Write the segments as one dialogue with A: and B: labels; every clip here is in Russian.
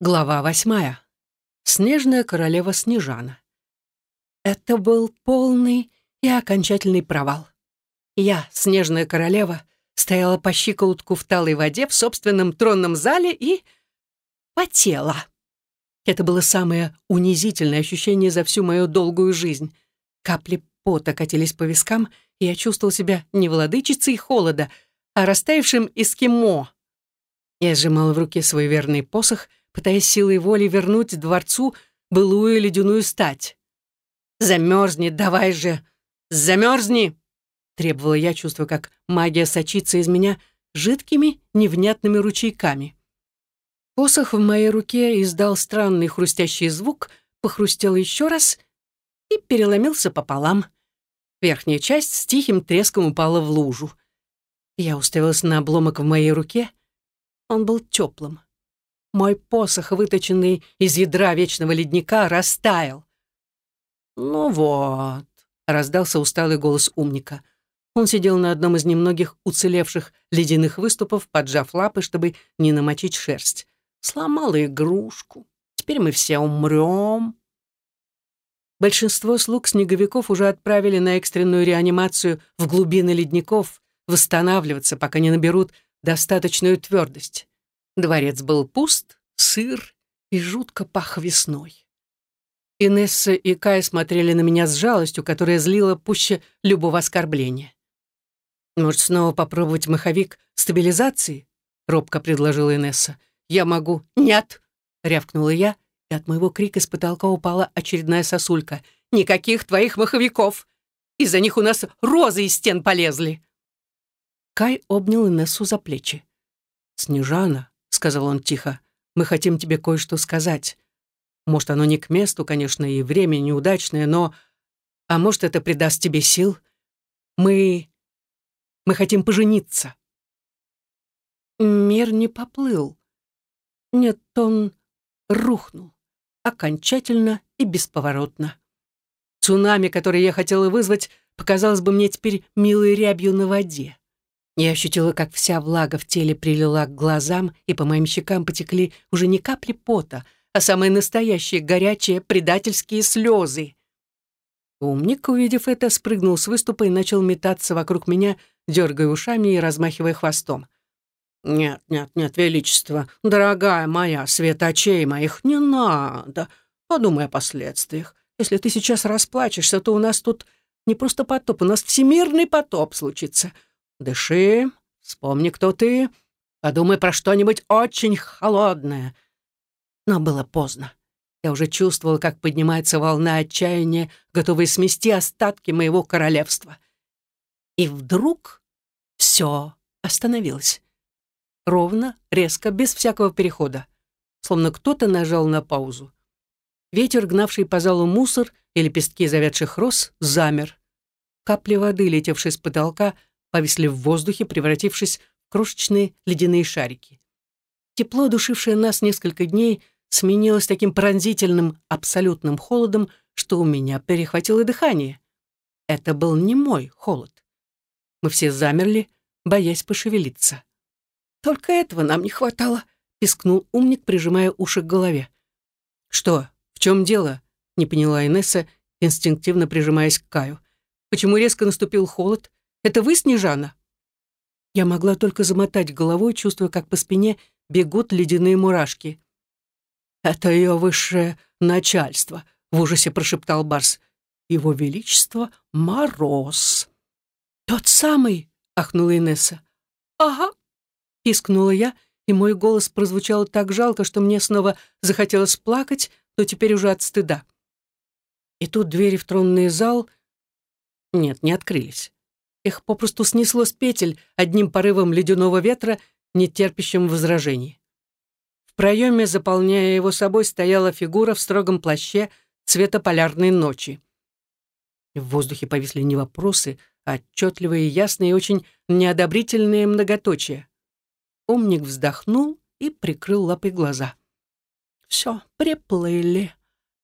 A: Глава восьмая. Снежная королева Снежана. Это был полный и окончательный провал. Я, снежная королева, стояла по щиколотку в талой воде в собственном тронном зале и... потела. Это было самое унизительное ощущение за всю мою долгую жизнь. Капли пота катились по вискам, и я чувствовал себя не владычицей холода, а растаявшим эскимо. Я сжимала в руке свой верный посох — пытаясь силой воли вернуть дворцу былую ледяную стать. «Замерзни, давай же! Замерзни!» требовала я, чувствуя, как магия сочится из меня жидкими, невнятными ручейками. Посох в моей руке издал странный хрустящий звук, похрустел еще раз и переломился пополам. Верхняя часть с тихим треском упала в лужу. Я уставилась на обломок в моей руке. Он был теплым. Мой посох, выточенный из ядра вечного ледника, растаял. «Ну вот», — раздался усталый голос умника. Он сидел на одном из немногих уцелевших ледяных выступов, поджав лапы, чтобы не намочить шерсть. Сломала игрушку. Теперь мы все умрем. Большинство слуг снеговиков уже отправили на экстренную реанимацию в глубины ледников восстанавливаться, пока не наберут достаточную твердость. Дворец был пуст, сыр и жутко пах весной. Инесса и Кай смотрели на меня с жалостью, которая злила пуще любого оскорбления. «Может, снова попробовать маховик стабилизации?» — робко предложила Инесса. «Я могу...» «Нет!» — рявкнула я, и от моего крика с потолка упала очередная сосулька. «Никаких твоих маховиков! Из-за них у нас розы из стен полезли!» Кай обнял Инессу за плечи. «Снежана, — сказал он тихо, — «мы хотим тебе кое-что сказать. Может, оно не к месту, конечно, и время неудачное, но... А может, это придаст тебе сил? Мы... мы хотим пожениться». Мир не поплыл. Нет, он рухнул. Окончательно и бесповоротно. Цунами, которое я хотела вызвать, показалось бы мне теперь милой рябью на воде. Я ощутила, как вся влага в теле прилила к глазам, и по моим щекам потекли уже не капли пота, а самые настоящие горячие предательские слезы. Умник, увидев это, спрыгнул с выступа и начал метаться вокруг меня, дергая ушами и размахивая хвостом. «Нет, нет, нет, Величество, дорогая моя, свет очей моих, не надо. Подумай о последствиях. Если ты сейчас расплачешься, то у нас тут не просто потоп, у нас всемирный потоп случится. Дыши, вспомни, кто ты, подумай про что-нибудь очень холодное. Но было поздно. Я уже чувствовал, как поднимается волна отчаяния, готовая смести остатки моего королевства. И вдруг все остановилось. Ровно, резко, без всякого перехода. Словно кто-то нажал на паузу. Ветер, гнавший по залу мусор и лепестки завядших роз, замер. Капли воды, летевшие с потолка, повисли в воздухе, превратившись в крошечные ледяные шарики. Тепло, душившее нас несколько дней, сменилось таким пронзительным, абсолютным холодом, что у меня перехватило дыхание. Это был не мой холод. Мы все замерли, боясь пошевелиться. «Только этого нам не хватало», — пискнул умник, прижимая уши к голове. «Что? В чем дело?» — не поняла Инесса, инстинктивно прижимаясь к Каю. «Почему резко наступил холод? Это вы, Снежана?» Я могла только замотать головой, чувствуя, как по спине бегут ледяные мурашки. «Это ее высшее начальство», — в ужасе прошептал Барс. «Его Величество — Мороз». «Тот самый!» — ахнула Инесса. «Ага», — пискнула я, и мой голос прозвучал так жалко, что мне снова захотелось плакать, но теперь уже от стыда. И тут двери в тронный зал... Нет, не открылись. Их попросту снесло с петель одним порывом ледяного ветра, не терпящим возражений. В проеме, заполняя его собой, стояла фигура в строгом плаще цвета полярной ночи. В воздухе повисли не вопросы, а отчетливые, ясные и очень неодобрительные многоточия. Умник вздохнул и прикрыл лапой глаза. «Все, приплыли.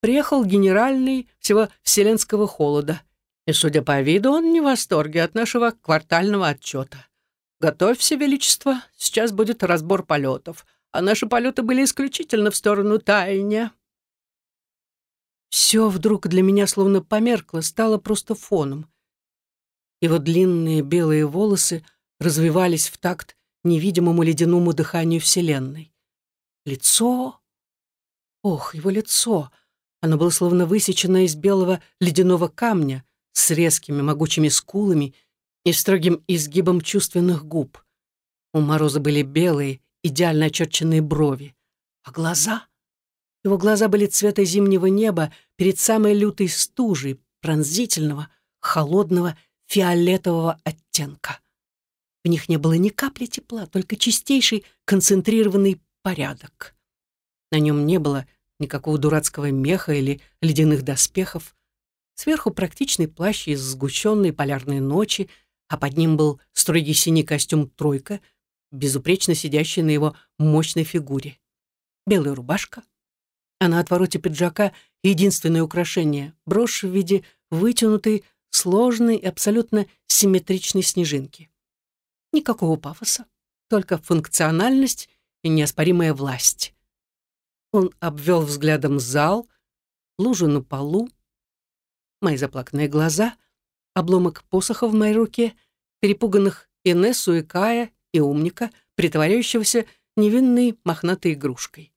A: Приехал генеральный всего вселенского холода. И, судя по виду, он не в восторге от нашего квартального отчета. Готовься, Величество, сейчас будет разбор полетов, а наши полеты были исключительно в сторону таяния. Все вдруг для меня словно померкло, стало просто фоном. Его длинные белые волосы развивались в такт невидимому ледяному дыханию Вселенной. Лицо... Ох, его лицо! Оно было словно высечено из белого ледяного камня с резкими могучими скулами и строгим изгибом чувственных губ. У Мороза были белые, идеально очерченные брови. А глаза? Его глаза были цвета зимнего неба перед самой лютой стужей, пронзительного, холодного, фиолетового оттенка. В них не было ни капли тепла, только чистейший концентрированный порядок. На нем не было никакого дурацкого меха или ледяных доспехов. Сверху практичный плащ из сгущенной полярной ночи, а под ним был строгий синий костюм «тройка», безупречно сидящий на его мощной фигуре. Белая рубашка, а на отвороте пиджака единственное украшение — брошь в виде вытянутой, сложной и абсолютно симметричной снежинки. Никакого пафоса, только функциональность и неоспоримая власть. Он обвел взглядом зал, лужу на полу, мои заплаканные глаза, обломок посоха в моей руке, перепуганных Инессу и Кая и умника, притворяющегося невинной мохнатой игрушкой.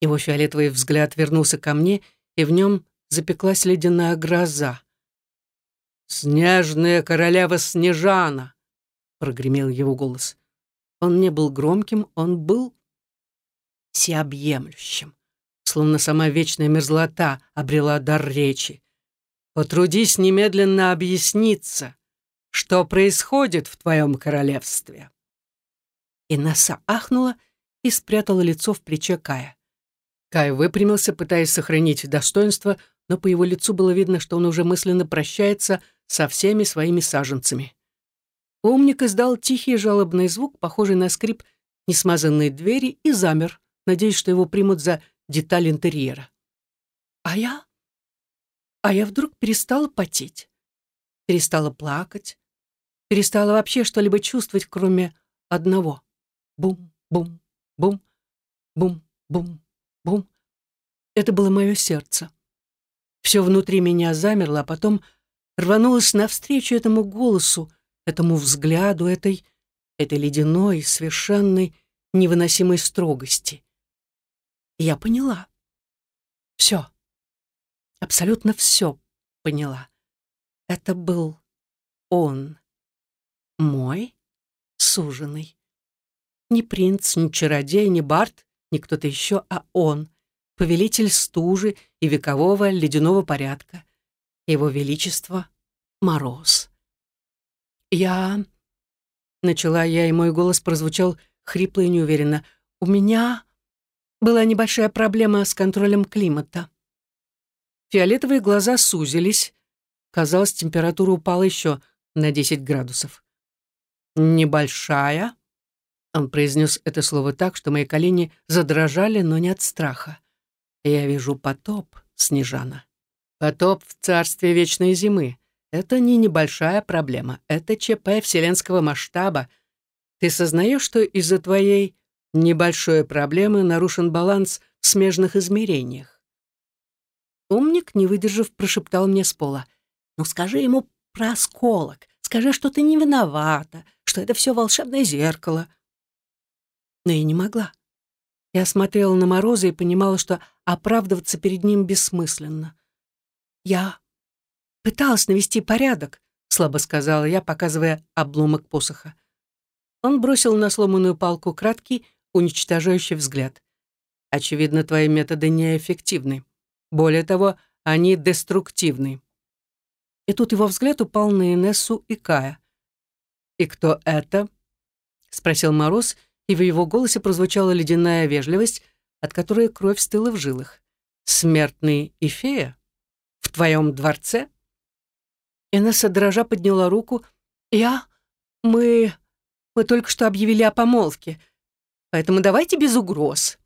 A: Его фиолетовый взгляд вернулся ко мне, и в нем запеклась ледяная гроза. «Снежная королева Снежана!» — прогремел его голос. Он не был громким, он был всеобъемлющим, словно сама вечная мерзлота обрела дар речи. «Потрудись немедленно объясниться, что происходит в твоем королевстве». Инесса ахнула и спрятала лицо в плече Кая. Кай выпрямился, пытаясь сохранить достоинство, но по его лицу было видно, что он уже мысленно прощается со всеми своими саженцами. Умник издал тихий жалобный звук, похожий на скрип несмазанной двери, и замер, надеясь, что его примут за деталь интерьера. А я? А я вдруг перестала потеть, перестала плакать, перестала вообще что-либо чувствовать, кроме одного. Бум-бум-бум, бум-бум-бум. Это было мое сердце. Все внутри меня замерло, а потом рванулось навстречу этому голосу, этому взгляду, этой, этой ледяной, совершенной, невыносимой строгости. Я поняла. Все. Абсолютно все поняла. Это был он. Мой суженый. Не принц, не чародей, не бард, не кто-то еще, а он, повелитель стужи и векового ледяного порядка. Его Величество — Мороз. «Я...» — начала я, и мой голос прозвучал хрипло и неуверенно. «У меня была небольшая проблема с контролем климата». Фиолетовые глаза сузились. Казалось, температура упала еще на 10 градусов. «Небольшая?» Он произнес это слово так, что мои колени задрожали, но не от страха. «Я вижу потоп, Снежана. Потоп в царстве вечной зимы. Это не небольшая проблема, это ЧП вселенского масштаба. Ты сознаешь, что из-за твоей небольшой проблемы нарушен баланс в смежных измерениях? Умник, не выдержав, прошептал мне с пола. «Ну скажи ему про осколок, скажи, что ты не виновата, что это все волшебное зеркало». Но я не могла. Я смотрела на Мороза и понимала, что оправдываться перед ним бессмысленно. Я пыталась навести порядок», — слабо сказала я, показывая обломок посоха. Он бросил на сломанную палку краткий, уничтожающий взгляд. «Очевидно, твои методы неэффективны. Более того, они деструктивны». И тут его взгляд упал на Инессу и Кая. «И кто это?» — спросил Мороз, и в его голосе прозвучала ледяная вежливость, от которой кровь стыла в жилах. «Смертный и фея? В твоем дворце?» Инесса дрожа подняла руку. «Я? Мы... Мы только что объявили о помолвке. Поэтому давайте без угроз».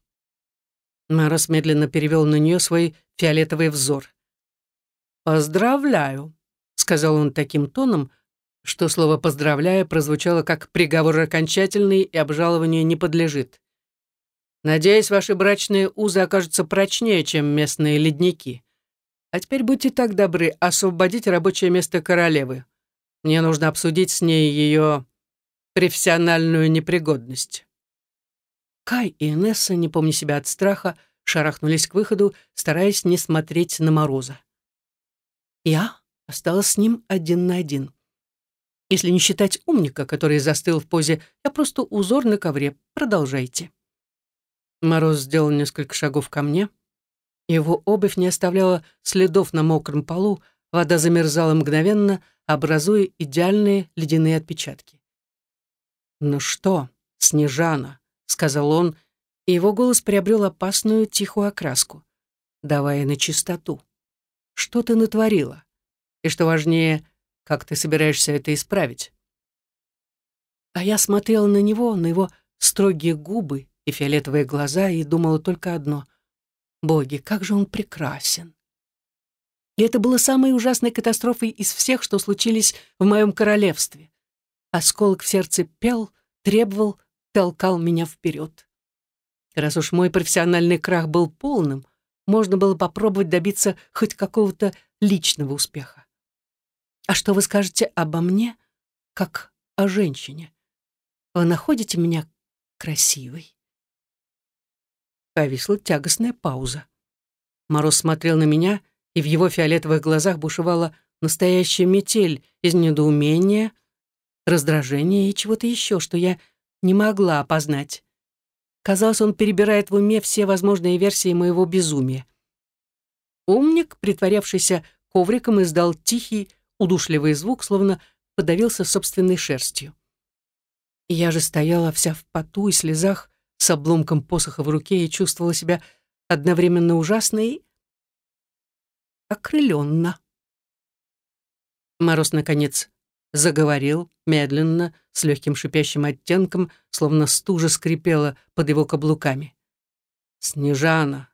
A: Марос медленно перевел на нее свой фиолетовый взор. «Поздравляю», — сказал он таким тоном, что слово «поздравляю» прозвучало как приговор окончательный и обжалованию не подлежит. Надеюсь, ваши брачные узы окажутся прочнее, чем местные ледники. А теперь будьте так добры, освободить рабочее место королевы. Мне нужно обсудить с ней ее профессиональную непригодность». Кай и Инесса, не помня себя от страха, шарахнулись к выходу, стараясь не смотреть на Мороза. Я осталась с ним один на один. Если не считать умника, который застыл в позе «я просто узор на ковре, продолжайте». Мороз сделал несколько шагов ко мне. Его обувь не оставляла следов на мокром полу, вода замерзала мгновенно, образуя идеальные ледяные отпечатки. «Ну что, Снежана?» — сказал он, и его голос приобрел опасную тихую окраску, давая на чистоту. «Что ты натворила? И что важнее, как ты собираешься это исправить?» А я смотрела на него, на его строгие губы и фиолетовые глаза и думала только одно — «Боги, как же он прекрасен!» И это было самой ужасной катастрофой из всех, что случились в моем королевстве. Осколок в сердце пел, требовал, толкал меня вперед. Раз уж мой профессиональный крах был полным, можно было попробовать добиться хоть какого-то личного успеха. А что вы скажете обо мне, как о женщине? Вы находите меня красивой? Повисла тягостная пауза. Мороз смотрел на меня, и в его фиолетовых глазах бушевала настоящая метель из недоумения, раздражения и чего-то еще, что я не могла опознать. Казалось, он перебирает в уме все возможные версии моего безумия. Умник, притворявшийся ковриком, издал тихий, удушливый звук, словно подавился собственной шерстью. я же стояла вся в поту и слезах, с обломком посоха в руке и чувствовала себя одновременно ужасно и окрыленно. Мороз, наконец, заговорил медленно, с легким шипящим оттенком, словно стужа скрипела под его каблуками. «Снежана,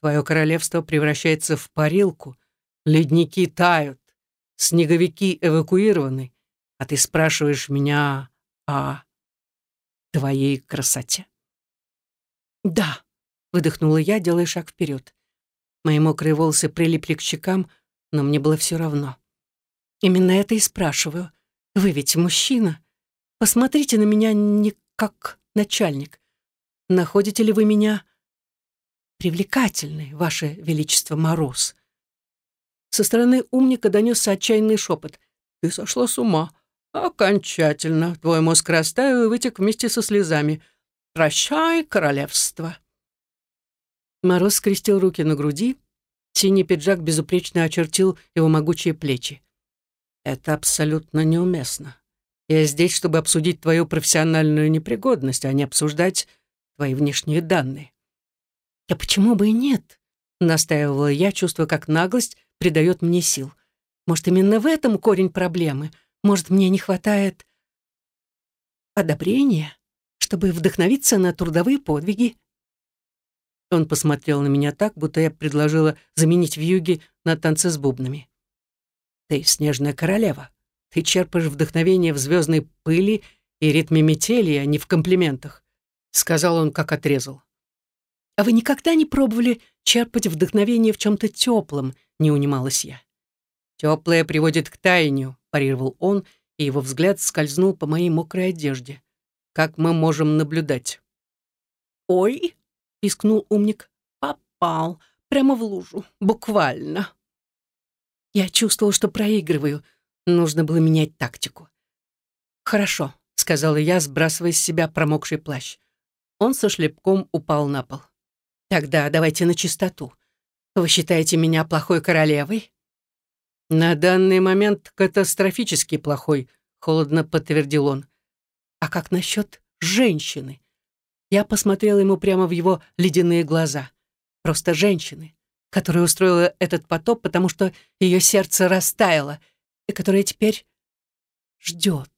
A: твое королевство превращается в парилку, ледники тают, снеговики эвакуированы, а ты спрашиваешь меня о твоей красоте?» «Да», — выдохнула я, делая шаг вперед. Мои мокрые волосы прилипли к щекам, но мне было все равно. Именно это и спрашиваю. Вы ведь мужчина. Посмотрите на меня не как начальник. Находите ли вы меня привлекательной, Ваше Величество Мороз?» Со стороны умника донесся отчаянный шепот. «Ты сошла с ума. Окончательно. Твой мозг растаял и вытек вместе со слезами. «Прощай, королевство!» Мороз скрестил руки на груди, синий пиджак безупречно очертил его могучие плечи. «Это абсолютно неуместно. Я здесь, чтобы обсудить твою профессиональную непригодность, а не обсуждать твои внешние данные». «Да почему бы и нет?» — настаивала я, чувствуя, как наглость придает мне сил. «Может, именно в этом корень проблемы? Может, мне не хватает одобрения?» чтобы вдохновиться на трудовые подвиги. Он посмотрел на меня так, будто я предложила заменить вьюги на танцы с бубнами. «Ты снежная королева. Ты черпаешь вдохновение в звездной пыли и ритме метели, а не в комплиментах», — сказал он, как отрезал. «А вы никогда не пробовали черпать вдохновение в чем-то теплом?» — не унималась я. «Теплое приводит к таянию», — парировал он, и его взгляд скользнул по моей мокрой одежде как мы можем наблюдать». «Ой!» — пискнул умник. «Попал. Прямо в лужу. Буквально». Я чувствовал, что проигрываю. Нужно было менять тактику. «Хорошо», — сказала я, сбрасывая с себя промокший плащ. Он со шлепком упал на пол. «Тогда давайте на чистоту. Вы считаете меня плохой королевой?» «На данный момент катастрофически плохой», — холодно подтвердил он. А как насчет женщины? Я посмотрела ему прямо в его ледяные глаза. Просто женщины, которая устроила этот потоп, потому что ее сердце растаяло, и которая теперь ждет.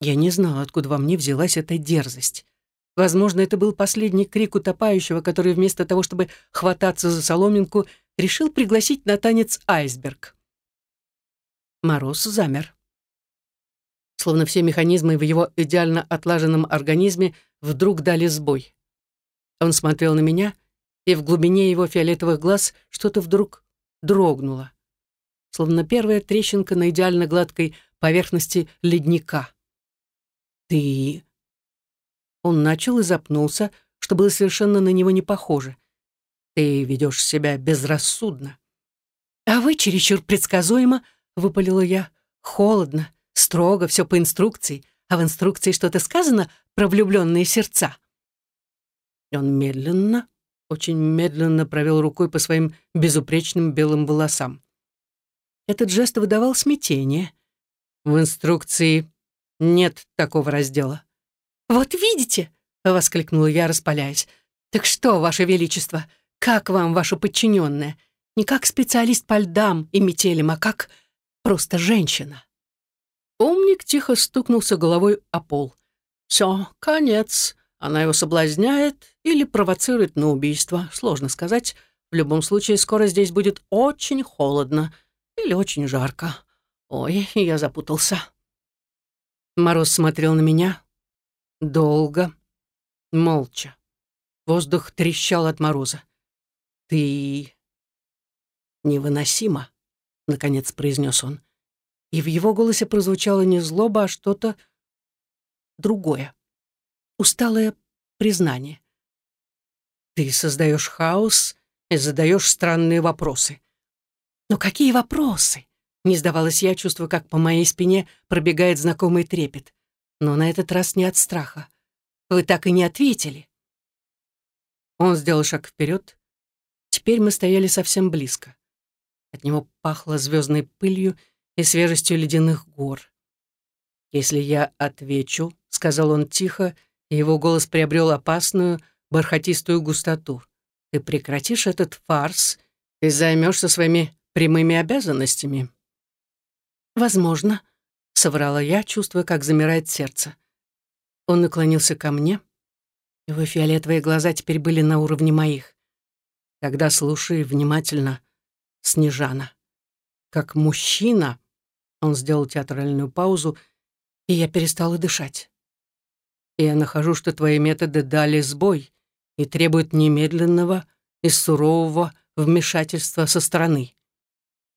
A: Я не знала, откуда во мне взялась эта дерзость. Возможно, это был последний крик утопающего, который вместо того, чтобы хвататься за соломинку, решил пригласить на танец айсберг. Мороз замер словно все механизмы в его идеально отлаженном организме вдруг дали сбой. Он смотрел на меня, и в глубине его фиолетовых глаз что-то вдруг дрогнуло, словно первая трещинка на идеально гладкой поверхности ледника. «Ты...» Он начал и запнулся, что было совершенно на него не похоже. «Ты ведешь себя безрассудно». «А вы чересчур предсказуемо», — выпалила я. «Холодно, строго, все по инструкции, а в инструкции что-то сказано про влюбленные сердца». Он медленно, очень медленно провел рукой по своим безупречным белым волосам. Этот жест выдавал смятение. В инструкции нет такого раздела. «Вот видите!» — воскликнула я, распаляясь. «Так что, Ваше Величество, как вам ваша подчиненная? Не как специалист по льдам и метелям, а как просто женщина». Умник тихо стукнулся головой о пол. «Все, конец. Она его соблазняет или провоцирует на убийство. Сложно сказать. В любом случае, скоро здесь будет очень холодно или очень жарко. Ой, я запутался». Мороз смотрел на меня. Долго. Молча. Воздух трещал от мороза. «Ты невыносимо», — наконец произнес он. И в его голосе прозвучало не злоба, а что-то другое. Усталое признание. «Ты создаешь хаос и задаешь странные вопросы». «Но какие вопросы?» Не сдавалась я, чувствуя, как по моей спине пробегает знакомый трепет. Но на этот раз не от страха. «Вы так и не ответили». Он сделал шаг вперед, Теперь мы стояли совсем близко. От него пахло звездной пылью и свежестью ледяных гор. «Если я отвечу», — сказал он тихо, и его голос приобрел опасную, бархатистую густоту. «Ты прекратишь этот фарс и займешься своими прямыми обязанностями». «Возможно», — соврала я, чувствуя, как замирает сердце. Он наклонился ко мне. Его фиолетовые глаза теперь были на уровне моих. Тогда слушай внимательно, Снежана. Как мужчина, он сделал театральную паузу, и я перестала дышать. Я нахожу, что твои методы дали сбой и требуют немедленного и сурового вмешательства со стороны.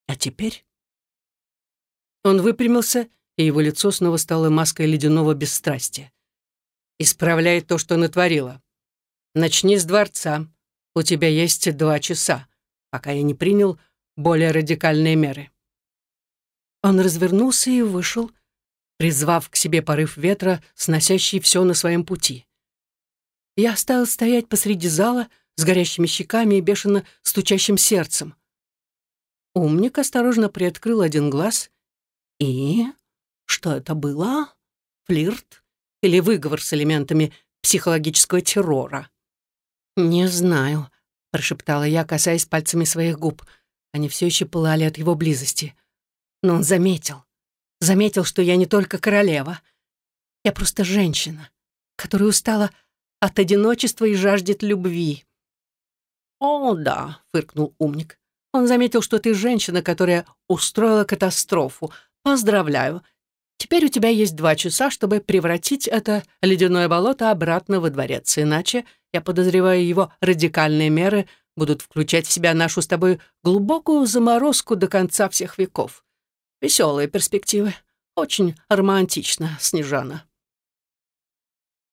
A: А теперь... Он выпрямился, и его лицо снова стало маской ледяного бесстрастия. «Исправляй то, что натворила. Начни с дворца, у тебя есть два часа, пока я не принял более радикальные меры». Он развернулся и вышел, призвав к себе порыв ветра, сносящий все на своем пути. Я стал стоять посреди зала с горящими щеками и бешено стучащим сердцем. Умник осторожно приоткрыл один глаз. И... что это было? Флирт? Или выговор с элементами психологического террора? «Не знаю», — прошептала я, касаясь пальцами своих губ. Они все еще пылали от его близости. Но он заметил. Заметил, что я не только королева. Я просто женщина, которая устала от одиночества и жаждет любви. «О, да», — фыркнул умник. «Он заметил, что ты женщина, которая устроила катастрофу. Поздравляю. Теперь у тебя есть два часа, чтобы превратить это ледяное болото обратно во дворец, иначе я подозреваю, его радикальные меры будут включать в себя нашу с тобой глубокую заморозку до конца всех веков. Веселые перспективы. Очень романтично, Снежана.